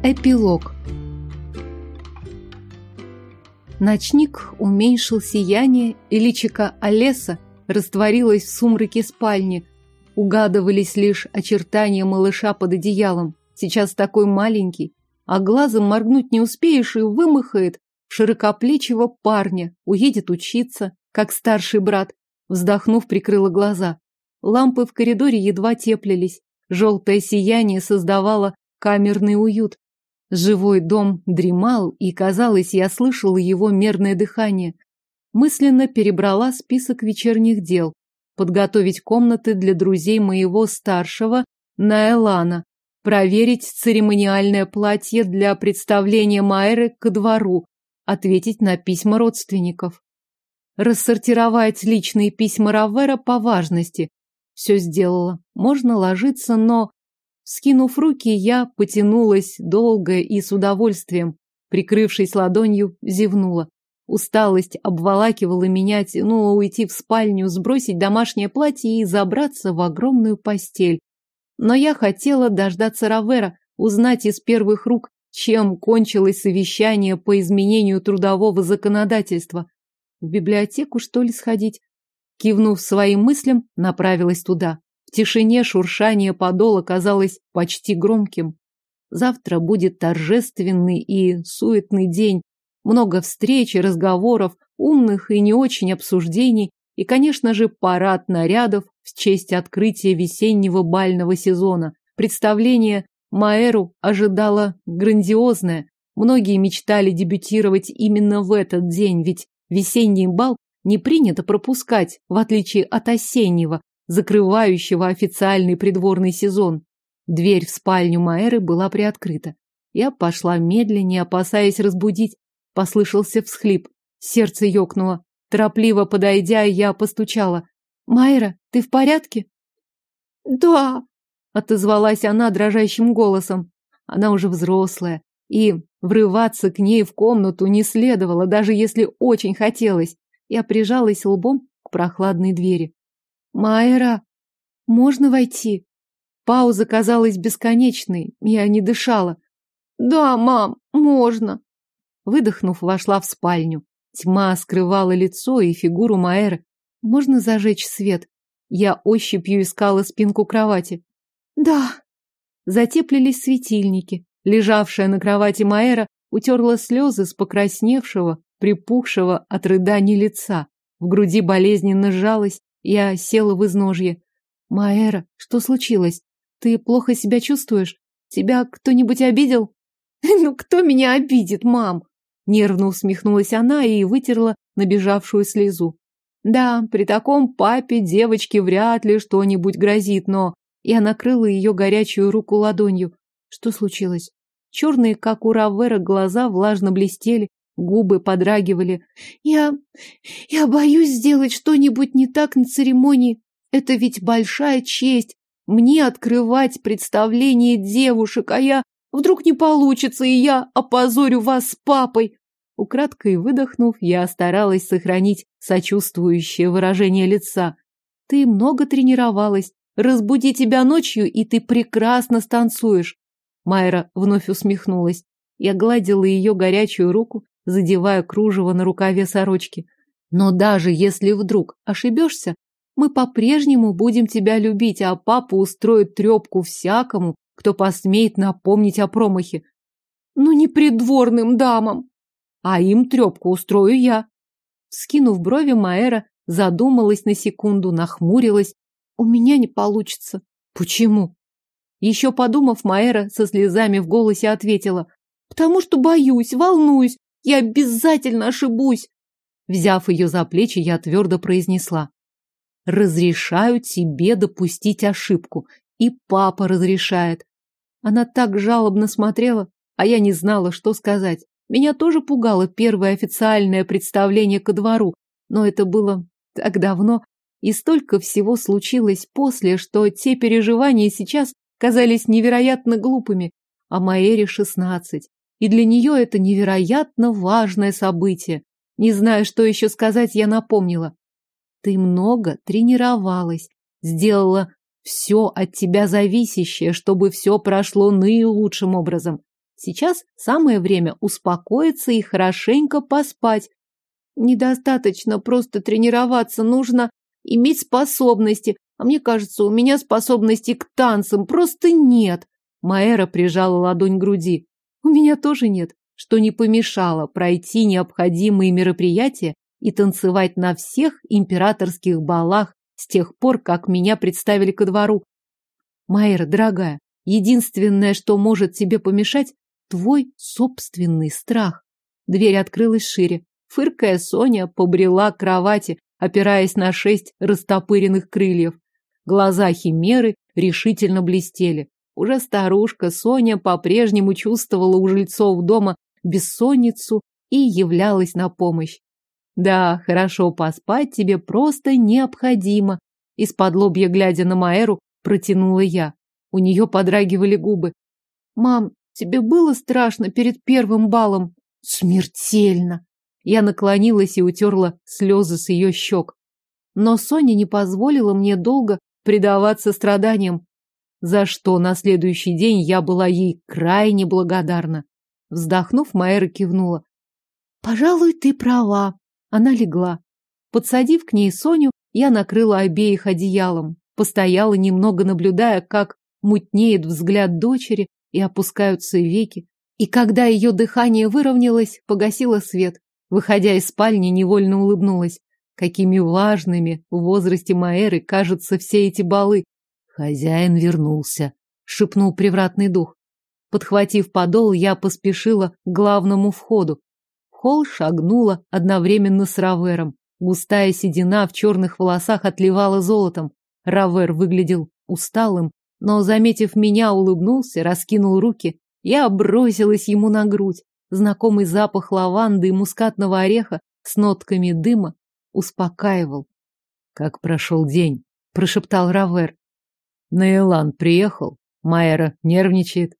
Эпилог Ночник уменьшил сияние, и личико Олеса растворилось в сумраке спальни. Угадывались лишь очертания малыша под одеялом. Сейчас такой маленький, а глазом моргнуть не успеешь и вымахает широкоплечего парня, уедет учиться, как старший брат. Вздохнув, прикрыла глаза. Лампы в коридоре едва теплились. Желтое сияние создавало камерный уют. Живой дом дремал, и, казалось, я слышала его мерное дыхание. Мысленно перебрала список вечерних дел. Подготовить комнаты для друзей моего старшего Наэлана. Проверить церемониальное платье для представления Майры ко двору. Ответить на письма родственников. Рассортировать личные письма Равера по важности. Все сделала. Можно ложиться, но Скинув руки, я потянулась долго и с удовольствием. Прикрывшись ладонью, зевнула. Усталость обволакивала меня, тянула уйти в спальню, сбросить домашнее платье и забраться в огромную постель. Но я хотела дождаться Равера, узнать из первых рук, чем кончилось совещание по изменению трудового законодательства. В библиотеку, что ли, сходить? Кивнув своим мыслям, направилась туда. В тишине шуршание подола казалось почти громким. Завтра будет торжественный и суетный день. Много встреч и разговоров, умных и не очень обсуждений, и, конечно же, парад нарядов в честь открытия весеннего бального сезона. Представление Маэру ожидало грандиозное. Многие мечтали дебютировать именно в этот день, ведь весенний бал не принято пропускать, в отличие от осеннего, закрывающего официальный придворный сезон. Дверь в спальню Маэры была приоткрыта. Я пошла медленнее, опасаясь разбудить. Послышался всхлип. Сердце ёкнуло. Торопливо подойдя, я постучала. «Майра, ты в порядке?» «Да», — отозвалась она дрожащим голосом. Она уже взрослая, и врываться к ней в комнату не следовало, даже если очень хотелось. Я прижалась лбом к прохладной двери. Майра, можно войти? Пауза казалась бесконечной, я не дышала. Да, мам, можно. Выдохнув, вошла в спальню. Тьма скрывала лицо и фигуру Майры. Можно зажечь свет? Я ощупью искала спинку кровати. Да. Затеплились светильники. Лежавшая на кровати Майра утерла слезы с покрасневшего, припухшего от рыданий лица. В груди болезненно сжалась, я села в изножье. Маэра, что случилось? Ты плохо себя чувствуешь? Тебя кто-нибудь обидел? Ну, кто меня обидит, мам? Нервно усмехнулась она и вытерла набежавшую слезу. Да, при таком папе девочке вряд ли что-нибудь грозит, но... Я накрыла ее горячую руку ладонью. Что случилось? Черные, как у Равера, глаза влажно блестели, Губы подрагивали. Я... я боюсь сделать что-нибудь не так на церемонии. Это ведь большая честь. Мне открывать представление девушек, а я... Вдруг не получится, и я опозорю вас с папой. Украдкой выдохнув, я старалась сохранить сочувствующее выражение лица. Ты много тренировалась. Разбуди тебя ночью, и ты прекрасно станцуешь. Майра вновь усмехнулась. Я гладила ее горячую руку, задевая кружево на рукаве сорочки. Но даже если вдруг ошибешься, мы по-прежнему будем тебя любить, а папа устроит трепку всякому, кто посмеет напомнить о промахе. Ну, не придворным дамам. А им трепку устрою я. Скинув брови, Маэра задумалась на секунду, нахмурилась. У меня не получится. Почему? Еще подумав, Маэра со слезами в голосе ответила. Потому что боюсь, волнуюсь, я обязательно ошибусь. Взяв ее за плечи, я твердо произнесла. Разрешаю тебе допустить ошибку. И папа разрешает. Она так жалобно смотрела, а я не знала, что сказать. Меня тоже пугало первое официальное представление ко двору, но это было так давно, и столько всего случилось после, что те переживания сейчас казались невероятно глупыми. А Маэре шестнадцать и для нее это невероятно важное событие. Не зная, что еще сказать, я напомнила. Ты много тренировалась, сделала все от тебя зависящее, чтобы все прошло наилучшим образом. Сейчас самое время успокоиться и хорошенько поспать. Недостаточно просто тренироваться, нужно иметь способности. А мне кажется, у меня способностей к танцам просто нет. Маэра прижала ладонь к груди. У меня тоже нет, что не помешало пройти необходимые мероприятия и танцевать на всех императорских балах с тех пор, как меня представили ко двору. Майра, дорогая, единственное, что может тебе помешать, твой собственный страх. Дверь открылась шире. Фыркая, Соня побрела к кровати, опираясь на шесть растопыренных крыльев. Глаза химеры решительно блестели. Уже старушка Соня по-прежнему чувствовала у жильцов дома бессонницу и являлась на помощь. Да, хорошо поспать тебе просто необходимо. Из-под лобья, глядя на Маэру, протянула я. У нее подрагивали губы. Мам, тебе было страшно перед первым балом? Смертельно. Я наклонилась и утерла слезы с ее щек. Но Соня не позволила мне долго предаваться страданиям, за что на следующий день я была ей крайне благодарна. Вздохнув, Майера кивнула. «Пожалуй, ты права. Она легла. Подсадив к ней Соню, я накрыла обеих одеялом, постояла немного, наблюдая, как мутнеет взгляд дочери и опускаются веки. И когда ее дыхание выровнялось, погасила свет. Выходя из спальни, невольно улыбнулась. Какими важными в возрасте Маэры кажутся все эти балы. Хозяин вернулся, шепнул привратный дух. Подхватив подол, я поспешила к главному входу холл шагнула одновременно с Равером. Густая седина в черных волосах отливала золотом. Равер выглядел усталым, но, заметив меня, улыбнулся, раскинул руки. Я бросилась ему на грудь. Знакомый запах лаванды и мускатного ореха с нотками дыма успокаивал. «Как прошел день?» — прошептал Равер. «Нейлан приехал. Майера нервничает».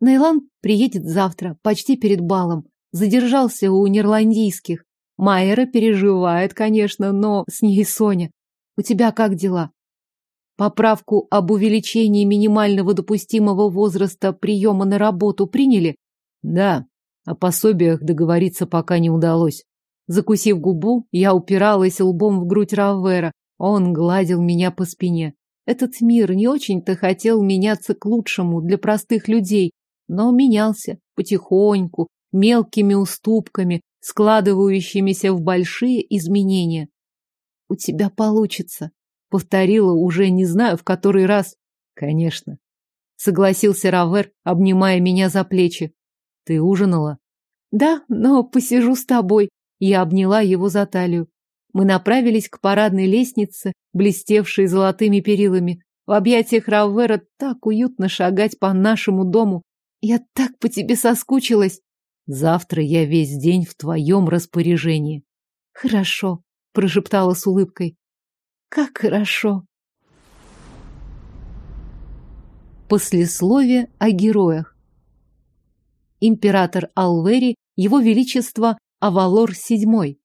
«Нейлан приедет завтра, почти перед балом задержался у нерландийских. Майера переживает, конечно, но с ней Соня. У тебя как дела? Поправку об увеличении минимального допустимого возраста приема на работу приняли? Да, о пособиях договориться пока не удалось. Закусив губу, я упиралась лбом в грудь Равера. Он гладил меня по спине. Этот мир не очень-то хотел меняться к лучшему для простых людей, но менялся потихоньку, мелкими уступками, складывающимися в большие изменения. «У тебя получится», — повторила уже не знаю в который раз. «Конечно», — согласился Равер, обнимая меня за плечи. «Ты ужинала?» «Да, но посижу с тобой». Я обняла его за талию. Мы направились к парадной лестнице, блестевшей золотыми перилами. В объятиях Равера так уютно шагать по нашему дому. Я так по тебе соскучилась. Завтра я весь день в твоем распоряжении. Хорошо, прошептала с улыбкой. Как хорошо. Послесловие о героях. Император Алвери, его величество Авалор VII.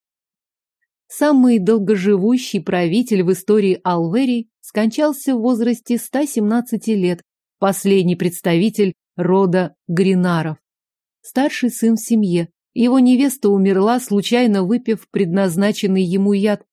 Самый долгоживущий правитель в истории Алвери скончался в возрасте 117 лет, последний представитель рода Гринаров старший сын в семье. Его невеста умерла, случайно выпив предназначенный ему яд.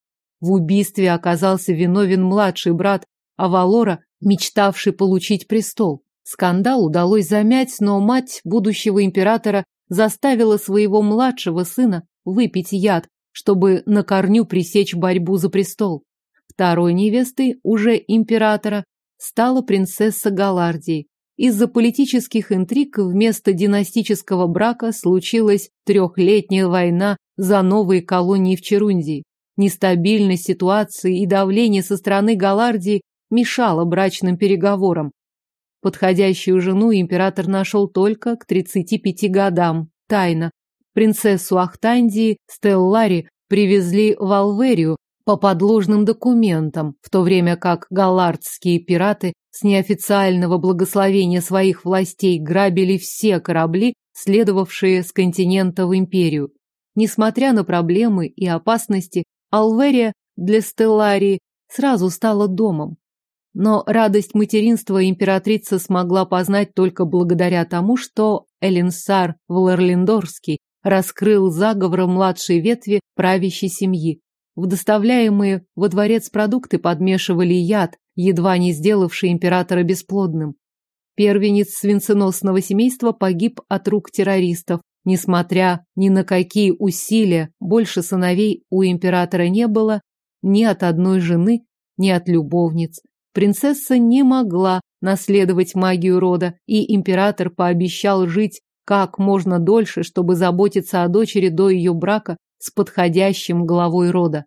В убийстве оказался виновен младший брат Авалора, мечтавший получить престол. Скандал удалось замять, но мать будущего императора заставила своего младшего сына выпить яд, чтобы на корню пресечь борьбу за престол. Второй невестой уже императора стала принцесса Галардии. Из-за политических интриг вместо династического брака случилась трехлетняя война за новые колонии в Черундии. Нестабильность ситуации и давление со стороны Галардии мешало брачным переговорам. Подходящую жену император нашел только к 35 годам, тайно. Принцессу Ахтандии Стеллари привезли в Алверию по подложным документам, в то время как галардские пираты с неофициального благословения своих властей грабили все корабли, следовавшие с континента в империю. Несмотря на проблемы и опасности, Алверия для Стелларии сразу стала домом. Но радость материнства императрица смогла познать только благодаря тому, что Эленсар Влерлиндорский раскрыл заговор младшей ветви правящей семьи. В доставляемые во дворец продукты подмешивали яд, едва не сделавший императора бесплодным. Первенец свинценосного семейства погиб от рук террористов. Несмотря ни на какие усилия, больше сыновей у императора не было ни от одной жены, ни от любовниц. Принцесса не могла наследовать магию рода, и император пообещал жить как можно дольше, чтобы заботиться о дочери до ее брака с подходящим главой рода.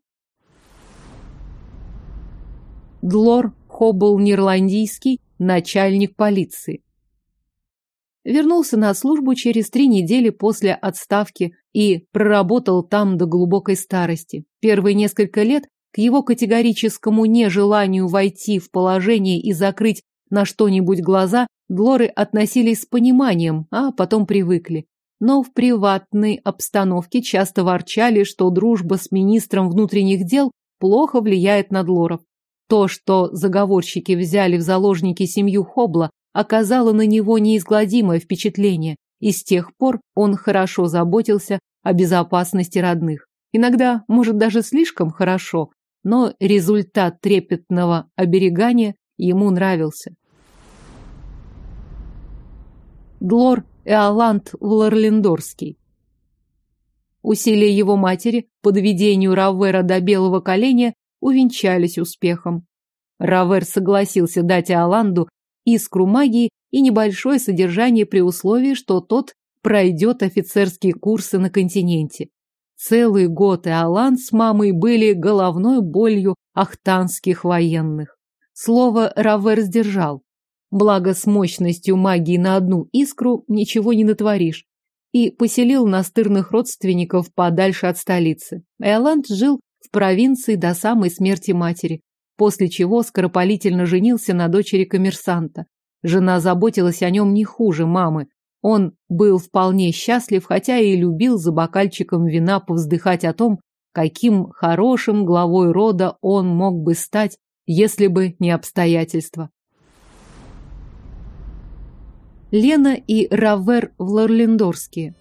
Длор Хоббл Нирландийский, начальник полиции. Вернулся на службу через три недели после отставки и проработал там до глубокой старости. Первые несколько лет к его категорическому нежеланию войти в положение и закрыть на что-нибудь глаза Длоры относились с пониманием, а потом привыкли. Но в приватной обстановке часто ворчали, что дружба с министром внутренних дел плохо влияет на Длоров. То, что заговорщики взяли в заложники семью Хобла, оказало на него неизгладимое впечатление, и с тех пор он хорошо заботился о безопасности родных. Иногда, может, даже слишком хорошо, но результат трепетного оберегания ему нравился. Глор Эоланд Лорлендорский. Усилия его матери по доведению Равера до белого коленя увенчались успехом. Равер согласился дать Эоланду искру магии и небольшое содержание при условии, что тот пройдет офицерские курсы на континенте. Целый год Иолан с мамой были головной болью ахтанских военных. Слово Равер сдержал. Благо с мощностью магии на одну искру ничего не натворишь. И поселил настырных родственников подальше от столицы. Эоланд жил в провинции до самой смерти матери, после чего скоропалительно женился на дочери коммерсанта. Жена заботилась о нем не хуже мамы, он был вполне счастлив, хотя и любил за бокальчиком вина повздыхать о том, каким хорошим главой рода он мог бы стать, если бы не обстоятельства. Лена и Равер Влорлендорские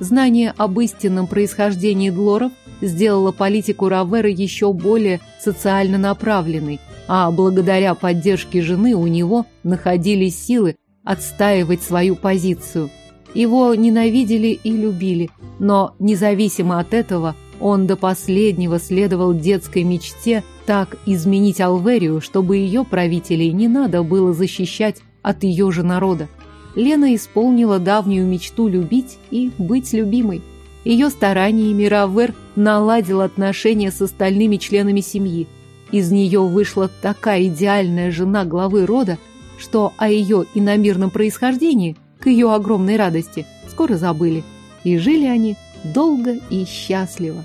Знание об истинном происхождении Длоров сделало политику Равера еще более социально направленной, а благодаря поддержке жены у него находились силы отстаивать свою позицию. Его ненавидели и любили, но независимо от этого он до последнего следовал детской мечте так изменить Алверию, чтобы ее правителей не надо было защищать от ее же народа. Лена исполнила давнюю мечту любить и быть любимой. Ее стараниями Равер наладил отношения с остальными членами семьи. Из нее вышла такая идеальная жена главы рода, что о ее иномирном происхождении, к ее огромной радости, скоро забыли. И жили они долго и счастливо.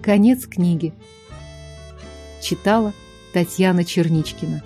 Конец книги. Читала Татьяна Черничкина.